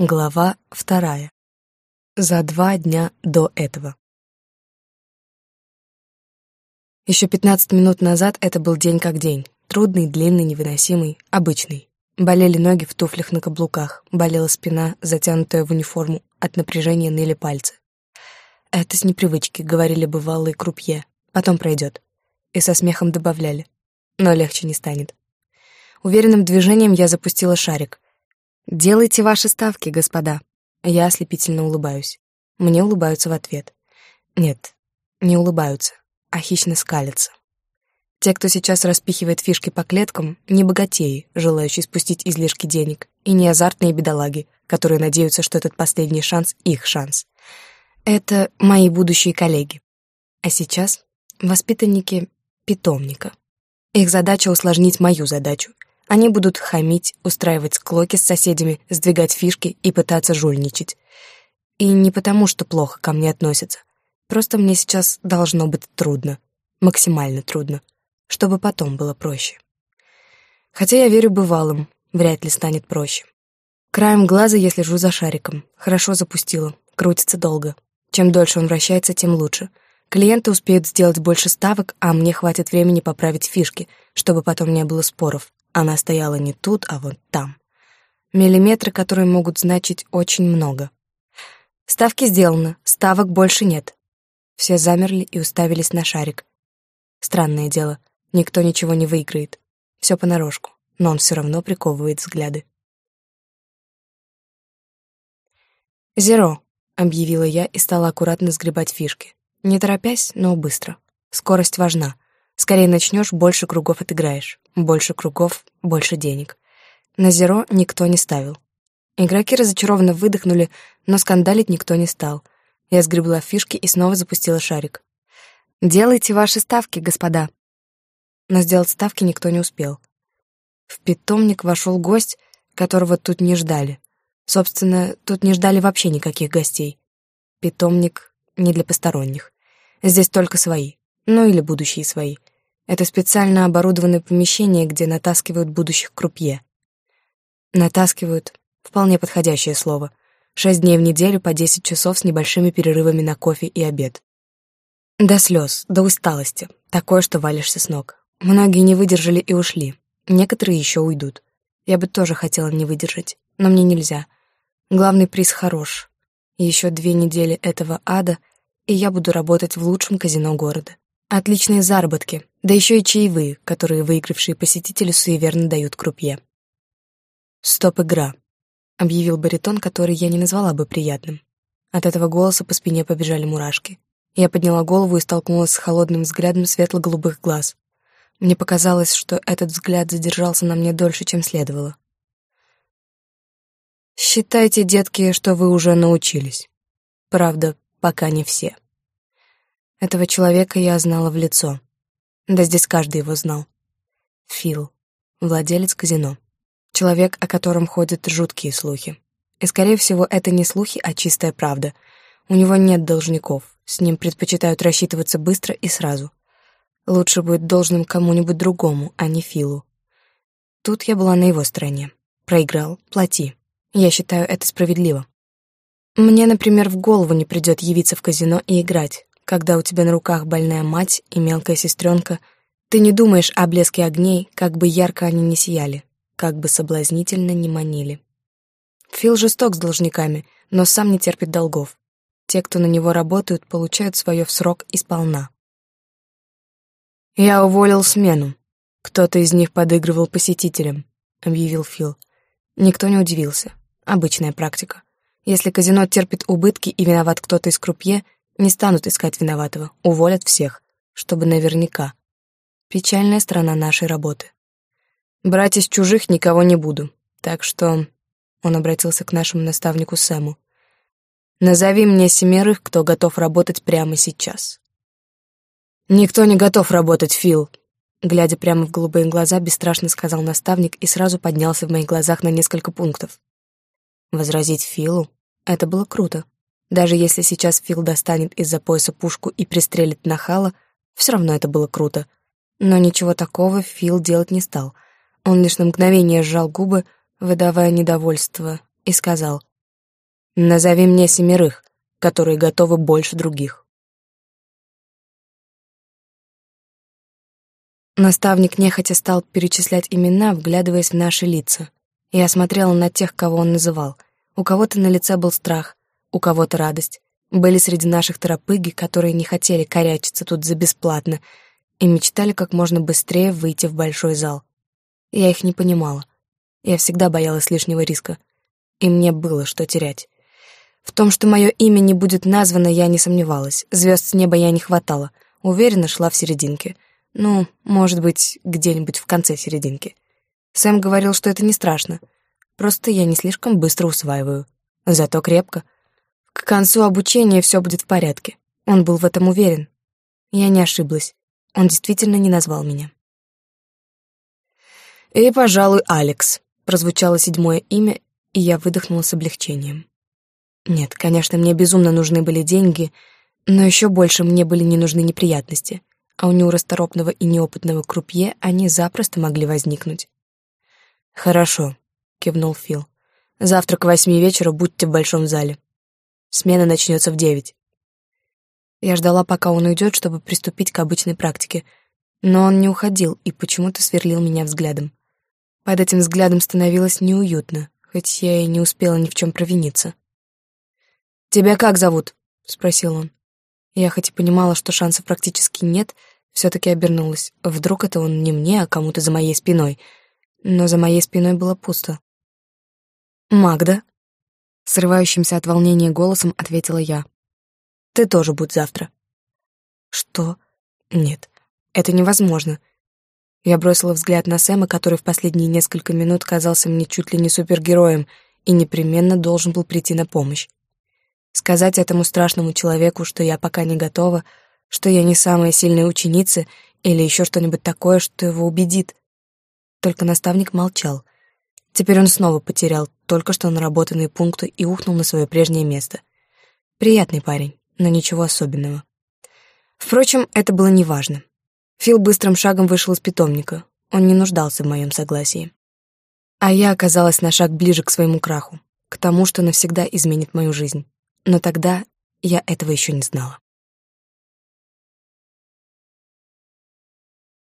Глава вторая. За два дня до этого. Еще пятнадцать минут назад это был день как день. Трудный, длинный, невыносимый, обычный. Болели ноги в туфлях на каблуках, болела спина, затянутая в униформу, от напряжения ныли пальцы. «Это с непривычки», — говорили бывалые крупье. «Потом пройдет». И со смехом добавляли. Но легче не станет. Уверенным движением я запустила шарик — «Делайте ваши ставки, господа». Я ослепительно улыбаюсь. Мне улыбаются в ответ. Нет, не улыбаются, а хищно скалятся. Те, кто сейчас распихивает фишки по клеткам, не богатеи, желающие спустить излишки денег, и не азартные бедолаги, которые надеются, что этот последний шанс — их шанс. Это мои будущие коллеги. А сейчас воспитанники питомника. Их задача — усложнить мою задачу — они будут хамить, устраивать склоки с соседями, сдвигать фишки и пытаться жульничать. И не потому, что плохо ко мне относятся. Просто мне сейчас должно быть трудно. Максимально трудно. Чтобы потом было проще. Хотя я верю бывалым, вряд ли станет проще. Краем глаза я слежу за шариком. Хорошо запустила. Крутится долго. Чем дольше он вращается, тем лучше. Клиенты успеют сделать больше ставок, а мне хватит времени поправить фишки, чтобы потом не было споров. Она стояла не тут, а вот там. Миллиметры, которые могут значить очень много. Ставки сделаны, ставок больше нет. Все замерли и уставились на шарик. Странное дело, никто ничего не выиграет. Все понарошку, но он все равно приковывает взгляды. «Зеро», — объявила я и стала аккуратно сгребать фишки. Не торопясь, но быстро. Скорость важна — Скорее начнешь, больше кругов отыграешь. Больше кругов, больше денег. На зеро никто не ставил. Игроки разочарованно выдохнули, но скандалить никто не стал. Я сгребла фишки и снова запустила шарик. «Делайте ваши ставки, господа». Но сделать ставки никто не успел. В питомник вошел гость, которого тут не ждали. Собственно, тут не ждали вообще никаких гостей. Питомник не для посторонних. Здесь только свои, ну или будущие свои. Это специально оборудованное помещение, где натаскивают будущих крупье. Натаскивают — вполне подходящее слово. Шесть дней в неделю по десять часов с небольшими перерывами на кофе и обед. До слез, до усталости. Такое, что валишься с ног. Многие не выдержали и ушли. Некоторые еще уйдут. Я бы тоже хотела не выдержать, но мне нельзя. Главный приз хорош. Еще две недели этого ада, и я буду работать в лучшем казино города. Отличные заработки, да еще и чаевые, которые выигравшие посетители суеверно дают крупье. «Стоп-игра», — объявил баритон, который я не назвала бы приятным. От этого голоса по спине побежали мурашки. Я подняла голову и столкнулась с холодным взглядом светло-голубых глаз. Мне показалось, что этот взгляд задержался на мне дольше, чем следовало. «Считайте, детки, что вы уже научились. Правда, пока не все». Этого человека я знала в лицо. Да здесь каждый его знал. Фил, владелец казино. Человек, о котором ходят жуткие слухи. И, скорее всего, это не слухи, а чистая правда. У него нет должников, с ним предпочитают рассчитываться быстро и сразу. Лучше будет должным кому-нибудь другому, а не Филу. Тут я была на его стороне. Проиграл, плати. Я считаю это справедливо. Мне, например, в голову не придет явиться в казино и играть, когда у тебя на руках больная мать и мелкая сестренка, ты не думаешь о блеске огней, как бы ярко они ни сияли, как бы соблазнительно не манили. Фил жесток с должниками, но сам не терпит долгов. Те, кто на него работают, получают свое в срок и сполна. «Я уволил смену. Кто-то из них подыгрывал посетителям», — объявил Фил. Никто не удивился. Обычная практика. Если казино терпит убытки и виноват кто-то из крупье — не станут искать виноватого, уволят всех, чтобы наверняка. Печальная сторона нашей работы. Брать из чужих никого не буду, так что... Он обратился к нашему наставнику Сэму. «Назови мне семерых, кто готов работать прямо сейчас». «Никто не готов работать, Фил», глядя прямо в голубые глаза, бесстрашно сказал наставник и сразу поднялся в моих глазах на несколько пунктов. Возразить Филу — это было круто. Даже если сейчас Фил достанет из-за пояса пушку и пристрелит нахала, все равно это было круто. Но ничего такого Фил делать не стал. Он лишь на мгновение сжал губы, выдавая недовольство, и сказал Назови мне семерых, которые готовы больше других. Наставник нехотя стал перечислять имена, вглядываясь в наши лица. Я смотрела на тех, кого он называл. У кого-то на лице был страх, у кого-то радость. Были среди наших торопыги, которые не хотели корячиться тут за бесплатно и мечтали как можно быстрее выйти в большой зал. Я их не понимала. Я всегда боялась лишнего риска. И мне было что терять. В том, что мое имя не будет названо, я не сомневалась. Звезд с неба я не хватала. Уверенно шла в серединке — ну, может быть, где-нибудь в конце серединки. Сэм говорил, что это не страшно. Просто я не слишком быстро усваиваю. Зато крепко. К концу обучения все будет в порядке. Он был в этом уверен. Я не ошиблась. Он действительно не назвал меня. «И, пожалуй, Алекс», — прозвучало седьмое имя, и я выдохнула с облегчением. Нет, конечно, мне безумно нужны были деньги, но еще больше мне были не нужны неприятности а у неурасторопного и неопытного крупье они запросто могли возникнуть. «Хорошо», — кивнул Фил. «Завтра к восьми вечера будьте в большом зале. Смена начнется в девять». Я ждала, пока он уйдет, чтобы приступить к обычной практике, но он не уходил и почему-то сверлил меня взглядом. Под этим взглядом становилось неуютно, хоть я и не успела ни в чем провиниться. «Тебя как зовут?» — спросил он. Я хоть и понимала, что шансов практически нет, все-таки обернулась. Вдруг это он не мне, а кому-то за моей спиной. Но за моей спиной было пусто. «Магда?» Срывающимся от волнения голосом ответила я. «Ты тоже будь завтра». «Что? Нет, это невозможно». Я бросила взгляд на Сэма, который в последние несколько минут казался мне чуть ли не супергероем и непременно должен был прийти на помощь. Сказать этому страшному человеку, что я пока не готова, что я не самая сильная ученица или еще что-нибудь такое, что его убедит. Только наставник молчал. Теперь он снова потерял только что наработанные пункты и ухнул на свое прежнее место. Приятный парень, но ничего особенного. Впрочем, это было неважно. Фил быстрым шагом вышел из питомника. Он не нуждался в моем согласии. А я оказалась на шаг ближе к своему краху, к тому, что навсегда изменит мою жизнь но тогда я этого еще не знала.